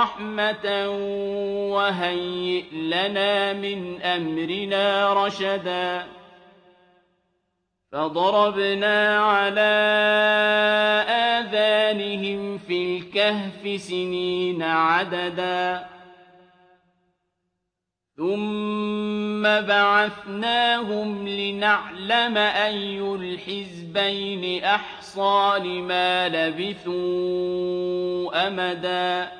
رَحْمَةً وَهَيِّئْ لَنَا مِنْ أَمْرِنَا رَشَدًا فَضَرَبْنَا عَلَىٰ آذَانِهِمْ فِي الْكَهْفِ سِنِينَ عَدَدًا ثُمَّ بَعَثْنَاهُمْ لِنَعْلَمَ أَيُّ الْحِزْبَيْنِ أَحْصَىٰ لِمَا لَبِثُوا أَمَدًا